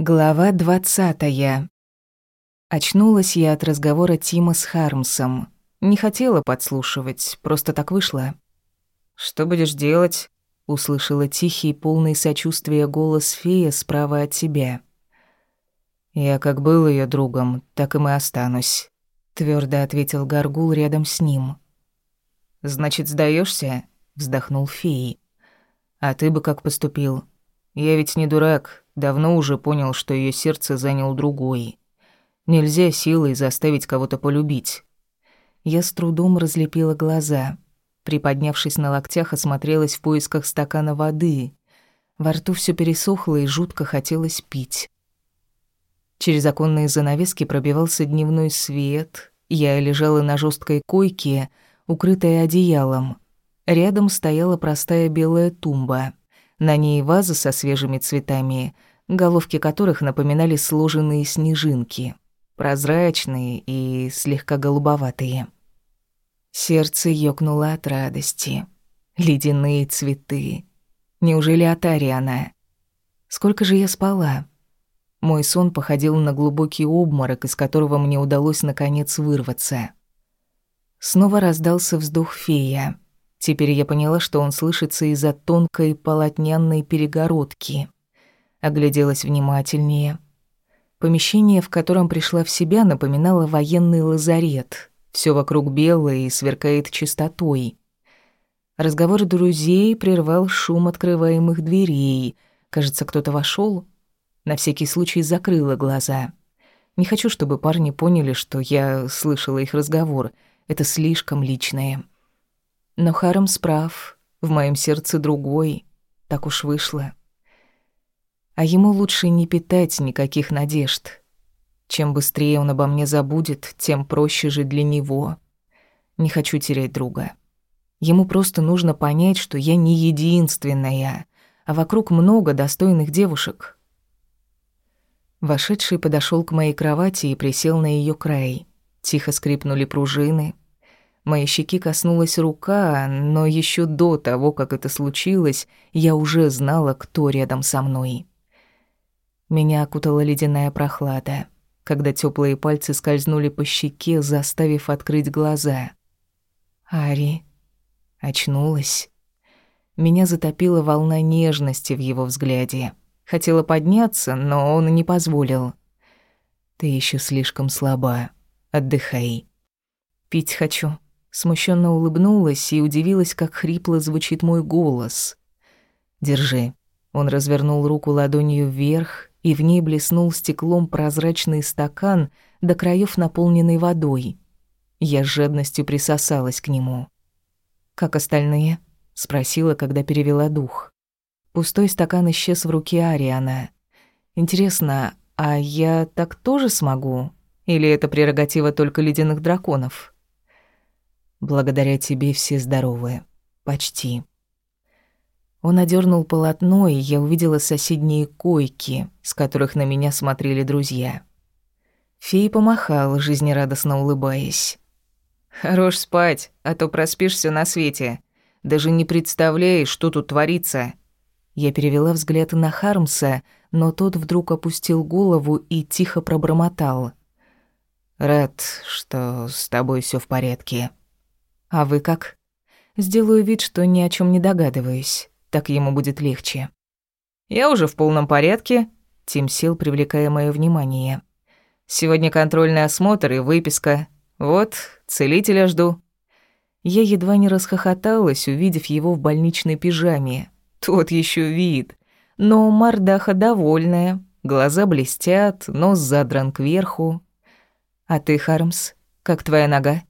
Глава двадцатая. Очнулась я от разговора Тима с Хармсом. Не хотела подслушивать, просто так вышло. «Что будешь делать?» — услышала тихий, полный сочувствия голос фея справа от себя. «Я как был ее другом, так и мы останусь», — твердо ответил Гаргул рядом с ним. «Значит, сдаешься? вздохнул фей. «А ты бы как поступил? Я ведь не дурак, Давно уже понял, что ее сердце занял другой. Нельзя силой заставить кого-то полюбить. Я с трудом разлепила глаза. Приподнявшись на локтях, осмотрелась в поисках стакана воды. Во рту все пересохло и жутко хотелось пить. Через оконные занавески пробивался дневной свет. Я лежала на жесткой койке, укрытая одеялом. Рядом стояла простая белая тумба. На ней ваза со свежими цветами — головки которых напоминали сложенные снежинки, прозрачные и слегка голубоватые. Сердце ёкнуло от радости. Ледяные цветы. Неужели от Ариана? Сколько же я спала? Мой сон походил на глубокий обморок, из которого мне удалось наконец вырваться. Снова раздался вздох фея. Теперь я поняла, что он слышится из-за тонкой полотняной перегородки огляделась внимательнее. Помещение, в котором пришла в себя, напоминало военный лазарет. Все вокруг белое и сверкает чистотой. Разговор друзей прервал шум открываемых дверей. Кажется, кто-то вошел. На всякий случай закрыла глаза. Не хочу, чтобы парни поняли, что я слышала их разговор. Это слишком личное. Но Харам справ. В моем сердце другой. Так уж вышло а ему лучше не питать никаких надежд. Чем быстрее он обо мне забудет, тем проще же для него. Не хочу терять друга. Ему просто нужно понять, что я не единственная, а вокруг много достойных девушек. Вошедший подошел к моей кровати и присел на ее край. Тихо скрипнули пружины. Моей щеки коснулась рука, но еще до того, как это случилось, я уже знала, кто рядом со мной. Меня окутала ледяная прохлада, когда теплые пальцы скользнули по щеке, заставив открыть глаза. Ари очнулась. Меня затопила волна нежности в его взгляде. Хотела подняться, но он не позволил. Ты еще слишком слаба. Отдыхай. Пить хочу. Смущенно улыбнулась и удивилась, как хрипло звучит мой голос. Держи. Он развернул руку ладонью вверх, и в ней блеснул стеклом прозрачный стакан, до краев наполненный водой. Я с жадностью присосалась к нему. «Как остальные?» — спросила, когда перевела дух. Пустой стакан исчез в руке Ариана. «Интересно, а я так тоже смогу? Или это прерогатива только ледяных драконов?» «Благодаря тебе все здоровы. Почти», он одернул полотно, и я увидела соседние койки, с которых на меня смотрели друзья. Фей помахал, жизнерадостно улыбаясь. «Хорош спать, а то проспишься на свете. Даже не представляешь, что тут творится». Я перевела взгляд на Хармса, но тот вдруг опустил голову и тихо пробормотал. «Рад, что с тобой все в порядке». «А вы как?» «Сделаю вид, что ни о чем не догадываюсь» так ему будет легче. «Я уже в полном порядке», — Тим сел, привлекая мое внимание. «Сегодня контрольный осмотр и выписка. Вот, целителя жду». Я едва не расхохоталась, увидев его в больничной пижаме. Тот еще вид. Но мордаха довольная, глаза блестят, нос задран кверху. «А ты, Хармс, как твоя нога?»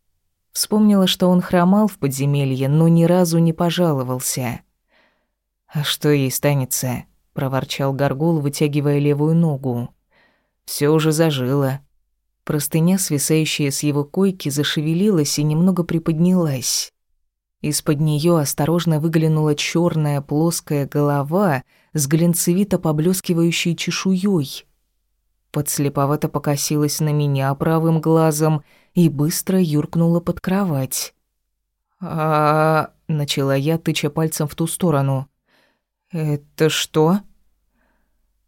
Вспомнила, что он хромал в подземелье, но ни разу не пожаловался. «А что ей станется?» — проворчал Горгул, вытягивая левую ногу. Все уже зажило». Простыня, свисающая с его койки, зашевелилась и немного приподнялась. Из-под нее осторожно выглянула черная плоская голова с глинцевито поблескивающей чешуей. Подслеповато покосилась на меня правым глазом и быстро юркнула под кровать. а, начала я, тыча пальцем в ту сторону. «Это что?»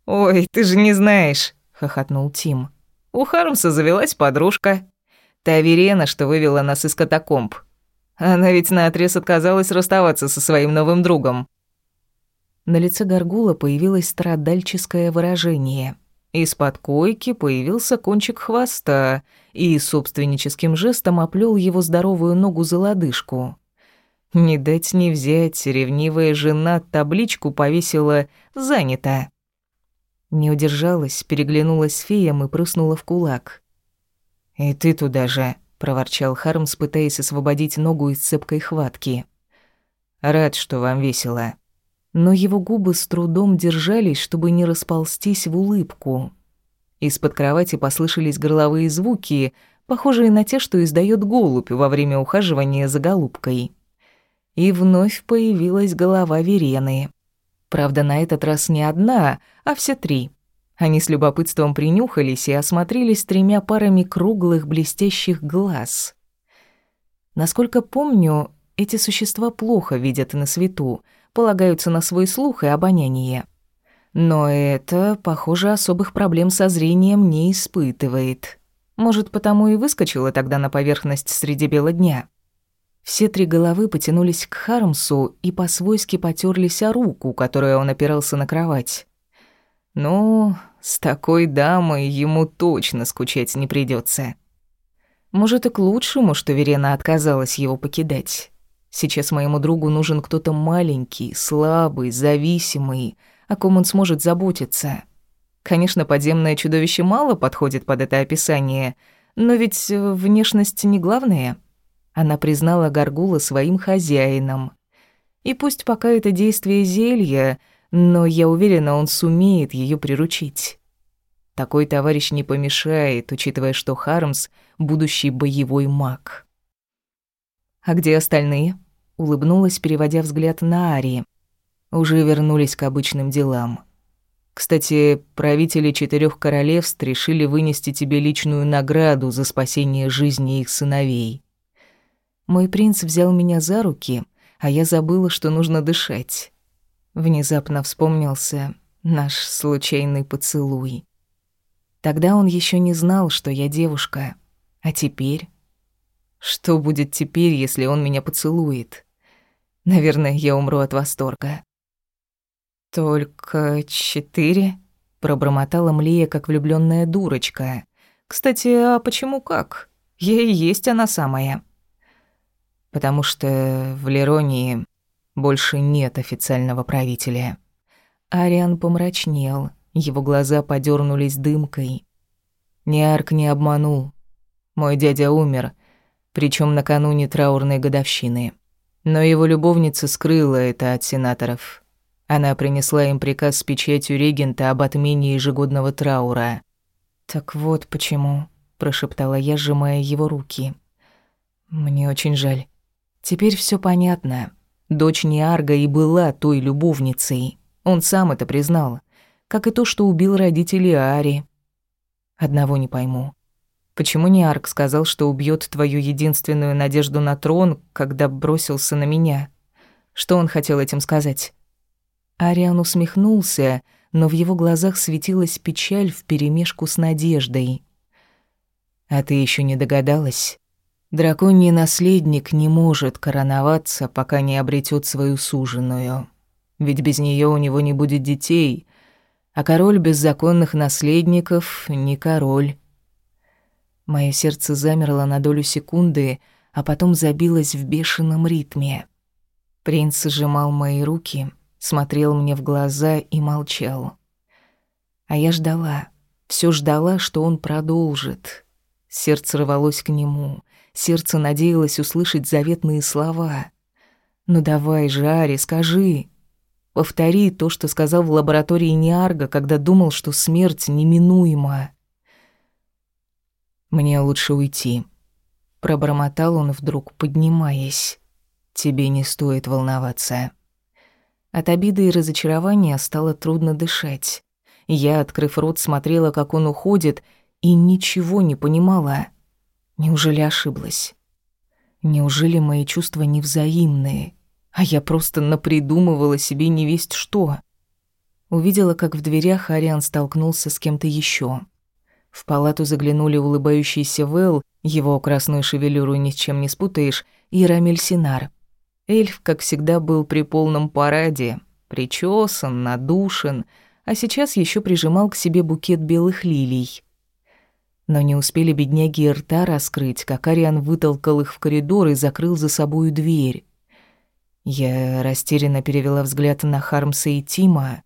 «Ой, ты же не знаешь», — хохотнул Тим. «У Хармса завелась подружка. Та Верена, что вывела нас из катакомб. Она ведь наотрез отказалась расставаться со своим новым другом». На лице Гаргула появилось страдальческое выражение. Из-под койки появился кончик хвоста и собственническим жестом оплел его здоровую ногу за лодыжку. Не дать не взять, ревнивая жена табличку повесила «Занято». Не удержалась, переглянулась с феем и прыснула в кулак. «И ты туда же», — проворчал Хармс, пытаясь освободить ногу из цепкой хватки. «Рад, что вам весело» но его губы с трудом держались, чтобы не расползтись в улыбку. Из-под кровати послышались горловые звуки, похожие на те, что издает голубь во время ухаживания за голубкой. И вновь появилась голова Верены. Правда, на этот раз не одна, а все три. Они с любопытством принюхались и осмотрелись тремя парами круглых блестящих глаз. Насколько помню, эти существа плохо видят на свету — полагаются на свой слух и обоняние. Но это, похоже, особых проблем со зрением не испытывает. Может, потому и выскочила тогда на поверхность среди бела дня. Все три головы потянулись к Хармсу и по-свойски потерлись о руку, которой он опирался на кровать. Ну, с такой дамой ему точно скучать не придется. Может, и к лучшему, что Верена отказалась его покидать. Сейчас моему другу нужен кто-то маленький, слабый, зависимый, о ком он сможет заботиться. Конечно, подземное чудовище мало подходит под это описание, но ведь внешность не главное. Она признала Гаргула своим хозяином. И пусть пока это действие зелья, но я уверена, он сумеет ее приручить. Такой товарищ не помешает, учитывая, что Хармс — будущий боевой маг. «А где остальные?» — улыбнулась, переводя взгляд на Ари. «Уже вернулись к обычным делам. Кстати, правители четырех королевств решили вынести тебе личную награду за спасение жизни их сыновей. Мой принц взял меня за руки, а я забыла, что нужно дышать. Внезапно вспомнился наш случайный поцелуй. Тогда он еще не знал, что я девушка, а теперь что будет теперь, если он меня поцелует? Наверное, я умру от восторга. «Только четыре?» — пробормотала Млея, как влюбленная дурочка. «Кстати, а почему как? Я и есть она самая». «Потому что в Леронии больше нет официального правителя». Ариан помрачнел, его глаза подернулись дымкой. Ниарк не обманул. Мой дядя умер, причем накануне траурной годовщины. Но его любовница скрыла это от сенаторов. Она принесла им приказ с печатью регента об отмене ежегодного траура. «Так вот почему», – прошептала я, сжимая его руки. «Мне очень жаль. Теперь все понятно. Дочь Ниарга и была той любовницей. Он сам это признал. Как и то, что убил родителей Ари. Одного не пойму. Почему не Арк сказал, что убьет твою единственную надежду на трон, когда бросился на меня? Что он хотел этим сказать? Ариан усмехнулся, но в его глазах светилась печаль вперемешку с надеждой. А ты еще не догадалась? Драконий наследник не может короноваться, пока не обретет свою суженую. Ведь без нее у него не будет детей, а король без законных наследников не король. Мое сердце замерло на долю секунды, а потом забилось в бешеном ритме. Принц сжимал мои руки, смотрел мне в глаза и молчал. А я ждала, все ждала, что он продолжит. Сердце рвалось к нему, сердце надеялось услышать заветные слова. «Ну давай же, Ари, скажи!» Повтори то, что сказал в лаборатории Ниарга, когда думал, что смерть неминуема. Мне лучше уйти. Пробормотал он вдруг, поднимаясь. Тебе не стоит волноваться. От обиды и разочарования стало трудно дышать. Я, открыв рот, смотрела, как он уходит, и ничего не понимала. Неужели ошиблась? Неужели мои чувства невзаимные, а я просто напридумывала себе невесть что? Увидела, как в дверях Ариан столкнулся с кем-то еще. В палату заглянули улыбающийся Вэл, его красную шевелюру ни с чем не спутаешь, и Рамиль Синар. Эльф, как всегда, был при полном параде, причесан, надушен, а сейчас еще прижимал к себе букет белых лилий. Но не успели бедняги рта раскрыть, как Ариан вытолкал их в коридор и закрыл за собою дверь. Я растерянно перевела взгляд на Хармса и Тима.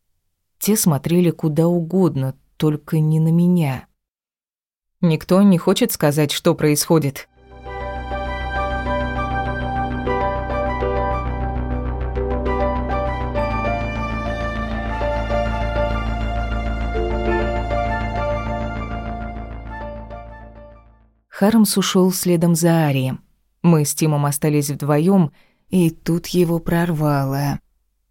Те смотрели куда угодно, только не на меня. Никто не хочет сказать, что происходит. Хармс ушел следом за Арием. Мы с Тимом остались вдвоем, и тут его прорвало.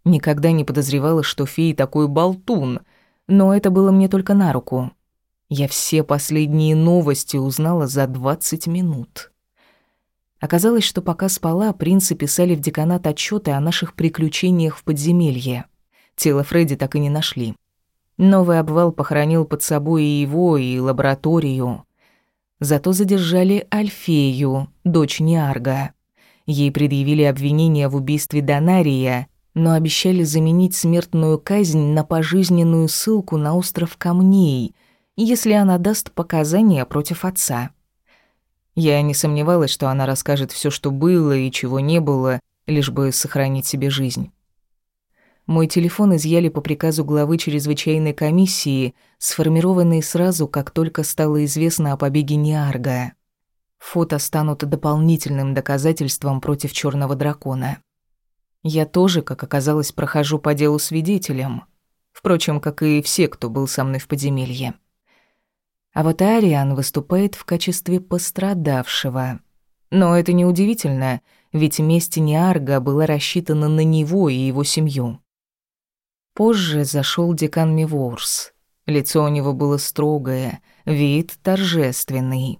Никогда не подозревала, что феи такой болтун, но это было мне только на руку. Я все последние новости узнала за 20 минут. Оказалось, что пока спала, принцы писали в деканат отчеты о наших приключениях в подземелье. Тело Фредди так и не нашли. Новый обвал похоронил под собой и его, и лабораторию. Зато задержали Альфею, дочь Ниарга. Ей предъявили обвинение в убийстве Донария, но обещали заменить смертную казнь на пожизненную ссылку на остров Камней — если она даст показания против отца. Я не сомневалась, что она расскажет все, что было и чего не было, лишь бы сохранить себе жизнь. Мой телефон изъяли по приказу главы чрезвычайной комиссии, сформированной сразу, как только стало известно о побеге Ниарга. Фото станут дополнительным доказательством против черного дракона. Я тоже, как оказалось, прохожу по делу свидетелем. Впрочем, как и все, кто был со мной в подземелье. А вот Ариан выступает в качестве пострадавшего. Но это неудивительно, ведь месть Ниарга была рассчитана на него и его семью. Позже зашел декан Миворс. Лицо у него было строгое, вид торжественный.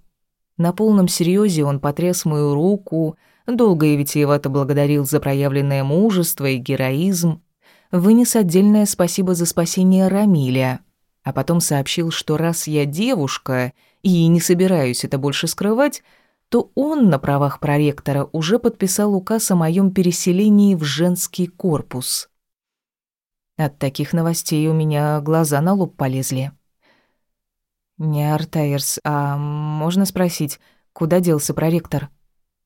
На полном серьезе он потряс мою руку, долго и витиевато благодарил за проявленное мужество и героизм, вынес отдельное спасибо за спасение Рамиля — а потом сообщил, что раз я девушка и не собираюсь это больше скрывать, то он на правах проректора уже подписал указ о моем переселении в женский корпус. От таких новостей у меня глаза на лоб полезли. «Не Артайерс, а можно спросить, куда делся проректор?»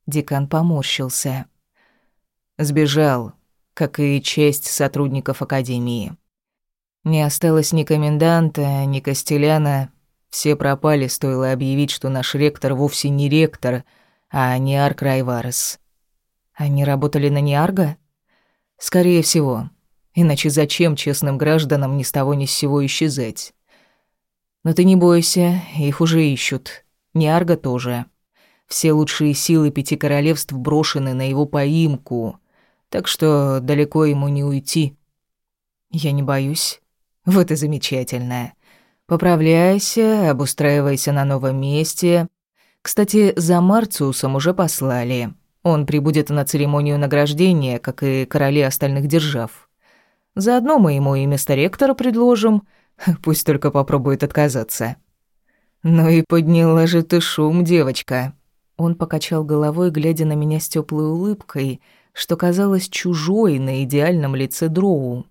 Декан поморщился. «Сбежал, как и честь сотрудников Академии. Не осталось ни коменданта, ни Костеляна. Все пропали, стоило объявить, что наш ректор вовсе не ректор, а не Арк Райварес. Они работали на Ниарга? Скорее всего. Иначе зачем честным гражданам ни с того ни с сего исчезать? Но ты не бойся, их уже ищут. Ниарга тоже. Все лучшие силы пяти королевств брошены на его поимку, так что далеко ему не уйти. Я не боюсь. Вот и замечательно. Поправляйся, обустраивайся на новом месте. Кстати, за Марциусом уже послали. Он прибудет на церемонию награждения, как и короли остальных держав. Заодно мы ему и место ректора предложим, пусть только попробует отказаться. Ну и подняла же ты шум, девочка. Он покачал головой, глядя на меня с теплой улыбкой, что казалось чужой на идеальном лице Дроу.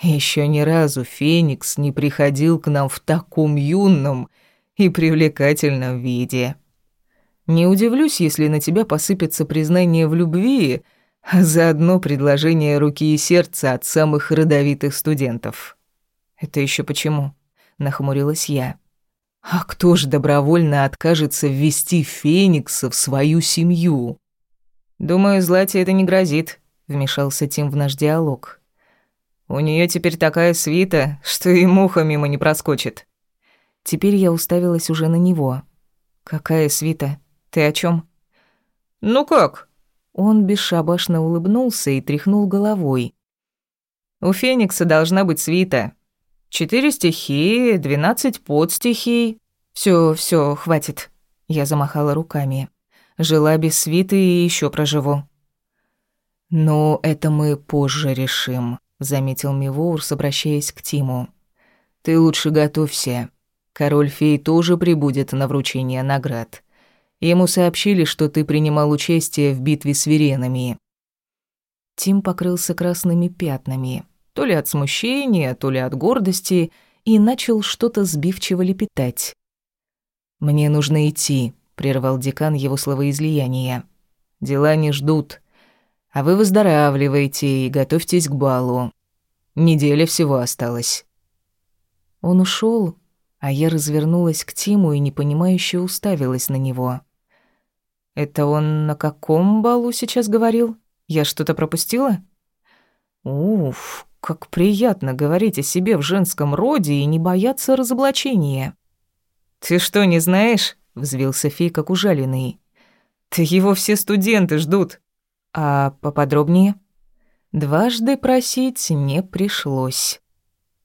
Еще ни разу Феникс не приходил к нам в таком юном и привлекательном виде. Не удивлюсь, если на тебя посыпется признание в любви, а заодно предложение руки и сердца от самых родовитых студентов. Это еще почему? нахмурилась я. А кто ж добровольно откажется ввести Феникса в свою семью? Думаю, Злате это не грозит, вмешался Тим в наш диалог. У нее теперь такая свита, что и муха мимо не проскочит. Теперь я уставилась уже на него. Какая свита? Ты о чем? Ну как? Он бесшабашно улыбнулся и тряхнул головой. У Феникса должна быть свита. Четыре стихии, двенадцать подстихий. Все, все, хватит. Я замахала руками. Жила без свиты и еще проживу. Но это мы позже решим заметил Мивоурс, обращаясь к Тиму. «Ты лучше готовься. Король-фей тоже прибудет на вручение наград. Ему сообщили, что ты принимал участие в битве с веренами». Тим покрылся красными пятнами, то ли от смущения, то ли от гордости, и начал что-то сбивчиво лепетать. «Мне нужно идти», — прервал декан его словоизлияние. «Дела не ждут. А вы выздоравливайте и готовьтесь к балу. Неделя всего осталась». Он ушел, а я развернулась к Тиму и непонимающе уставилась на него. «Это он на каком балу сейчас говорил? Я что-то пропустила?» «Уф, как приятно говорить о себе в женском роде и не бояться разоблачения». «Ты что, не знаешь?» — взвился Фей, как ужаленный. «Ты его все студенты ждут». А поподробнее? Дважды просить не пришлось.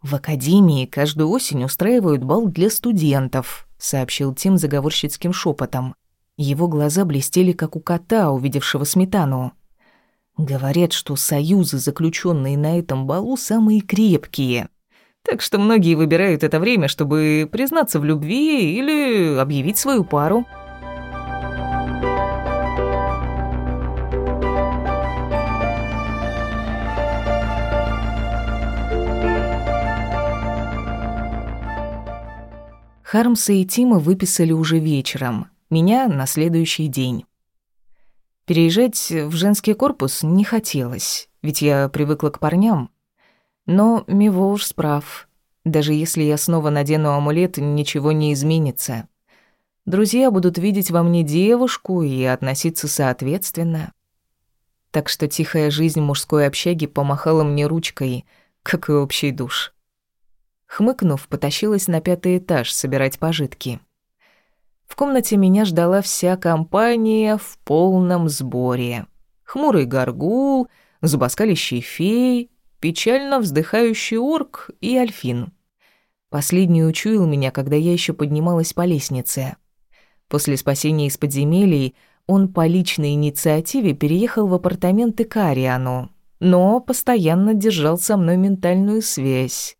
В академии каждую осень устраивают бал для студентов, сообщил Тим заговорщицким шепотом. Его глаза блестели, как у кота, увидевшего сметану. Говорят, что союзы, заключенные на этом балу, самые крепкие. Так что многие выбирают это время, чтобы признаться в любви или объявить свою пару. Хармса и Тима выписали уже вечером, меня на следующий день. Переезжать в женский корпус не хотелось, ведь я привыкла к парням. Но Мивоуш справ. Даже если я снова надену амулет, ничего не изменится. Друзья будут видеть во мне девушку и относиться соответственно. Так что тихая жизнь мужской общаги помахала мне ручкой, как и общий душ. Хмыкнув, потащилась на пятый этаж собирать пожитки. В комнате меня ждала вся компания в полном сборе. Хмурый горгул, зубоскалящий фей, печально вздыхающий орк и альфин. Последний учуял меня, когда я еще поднималась по лестнице. После спасения из подземелий он по личной инициативе переехал в апартаменты к Ариану, но постоянно держал со мной ментальную связь.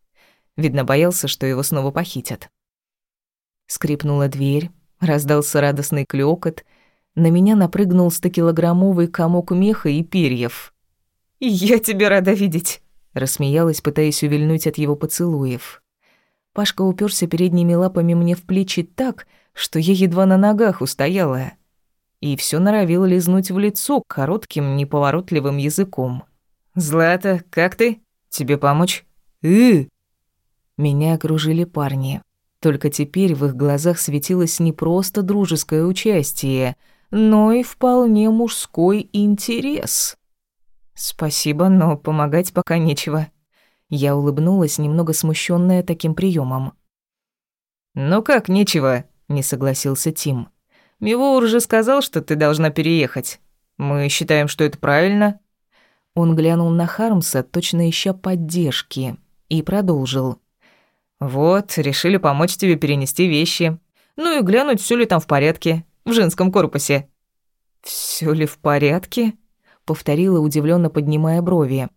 Видно, боялся, что его снова похитят. Скрипнула дверь, раздался радостный клёкот. На меня напрыгнул стокилограммовый комок меха и перьев. «Я тебя рада видеть!» Рассмеялась, пытаясь увильнуть от его поцелуев. Пашка уперся передними лапами мне в плечи так, что я едва на ногах устояла. И все норовил лизнуть в лицо коротким, неповоротливым языком. «Злата, как ты? Тебе помочь?» «Э!» Меня окружили парни. Только теперь в их глазах светилось не просто дружеское участие, но и вполне мужской интерес. «Спасибо, но помогать пока нечего». Я улыбнулась, немного смущенная таким приемом. «Ну как нечего?» — не согласился Тим. «Мивоур уже сказал, что ты должна переехать. Мы считаем, что это правильно». Он глянул на Хармса, точно ища поддержки, и продолжил. «Вот, решили помочь тебе перенести вещи. Ну и глянуть, все ли там в порядке, в женском корпусе». Все ли в порядке?» — повторила, удивленно поднимая брови.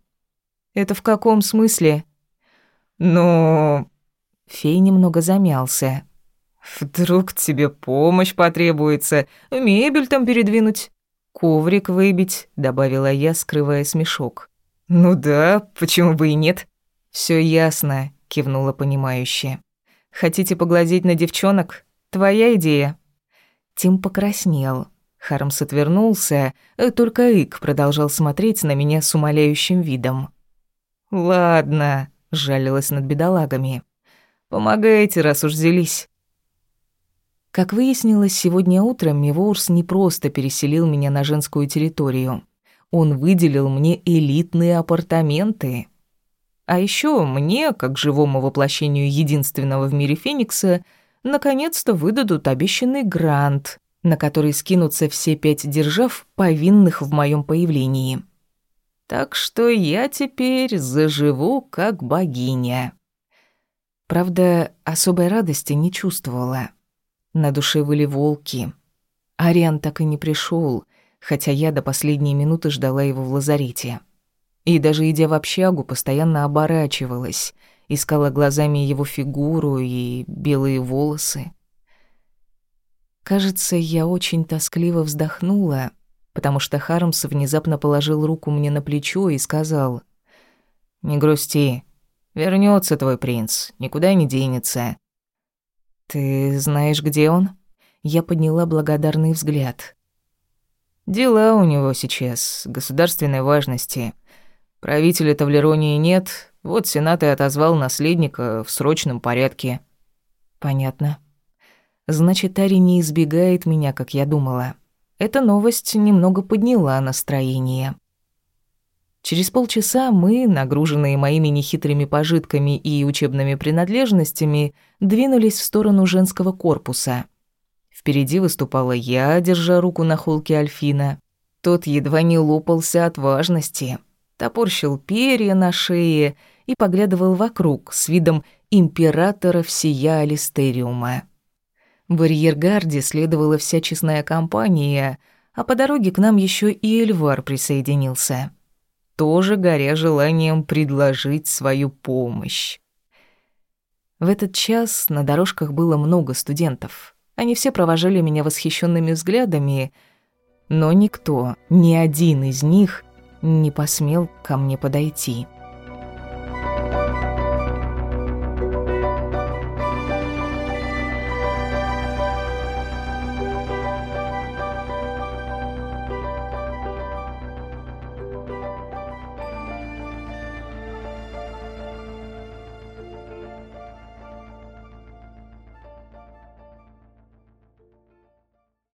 «Это в каком смысле?» «Ну...» Фей немного замялся. «Вдруг тебе помощь потребуется, мебель там передвинуть, коврик выбить», — добавила я, скрывая смешок. «Ну да, почему бы и нет?» Все ясно кивнула понимающе. Хотите поглазеть на девчонок? Твоя идея. Тим покраснел. Хармс отвернулся, э, только Ик продолжал смотреть на меня с умоляющим видом. «Ладно», — жалилась над бедолагами. «Помогайте, раз уж взялись». Как выяснилось, сегодня утром Мивоурс не просто переселил меня на женскую территорию. Он выделил мне элитные апартаменты. А еще мне, как живому воплощению единственного в мире Феникса, наконец-то выдадут обещанный грант, на который скинутся все пять держав, повинных в моем появлении. Так что я теперь заживу как богиня. Правда, особой радости не чувствовала. На душе были волки. Ариан так и не пришел, хотя я до последней минуты ждала его в лазарете. И даже идя в общагу, постоянно оборачивалась, искала глазами его фигуру и белые волосы. Кажется, я очень тоскливо вздохнула, потому что Хармс внезапно положил руку мне на плечо и сказал «Не грусти, вернется твой принц, никуда не денется». «Ты знаешь, где он?» Я подняла благодарный взгляд. «Дела у него сейчас, государственной важности. Правителя Тавлеронии нет, вот Сенат и отозвал наследника в срочном порядке». «Понятно. Значит, Ари не избегает меня, как я думала. Эта новость немного подняла настроение. Через полчаса мы, нагруженные моими нехитрыми пожитками и учебными принадлежностями, двинулись в сторону женского корпуса. Впереди выступала я, держа руку на холке Альфина. Тот едва не лопался от важности, топорщил перья на шее и поглядывал вокруг с видом императора всея Алистериума. В арьергарде следовала вся честная компания, а по дороге к нам еще и Эльвар присоединился. Тоже горя желанием предложить свою помощь. В этот час на дорожках было много студентов. Они все провожали меня восхищенными взглядами, но никто, ни один из них не посмел ко мне подойти.